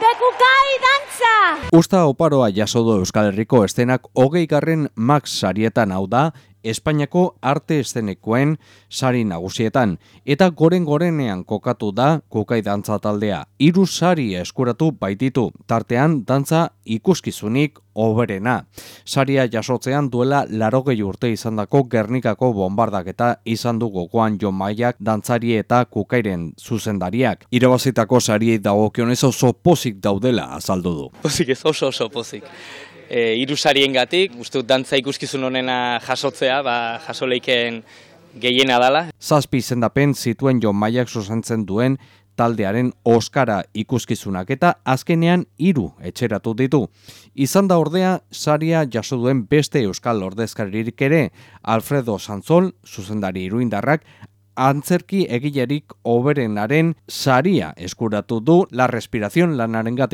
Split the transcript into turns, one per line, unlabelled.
de Kukai Dantza!
Usta oparoa jaso du Euskal Herriko estenak hogei garren Max sarietan hau da, Espainiako arte estenekoen sari nagusietan, eta goren gorenean kokatu da kukai dantza taldea. Hiru sari eskuratu baititu, tartean dantza ikuskizunik oberena. Saria jasotzean duela larogei urte izandako Gernikako bombardak eta izan du gogoan jo maiak dantzari eta kukairen zuzendariak. Irabazitako sariei dagokionez oso pozik daudela azaldu du.
Pozik ez oso oso pozik. E, iru sarien gatik, uste dut dantza ikuskizun honena jasotzea, ba, jasoleiken gehiena dala.
Zazpi izendapen zituen jo maiak zuzentzen duen taldearen Oskara ikuskizunak eta azkenean hiru etxeratu ditu. Izan da ordea, saria jaso duen beste euskal ordezkaririk ere, Alfredo Sanzol, zuzendari iruindarrak, antzerki egilerik oberenaren saria eskuratu du la respiración lanaren gatik.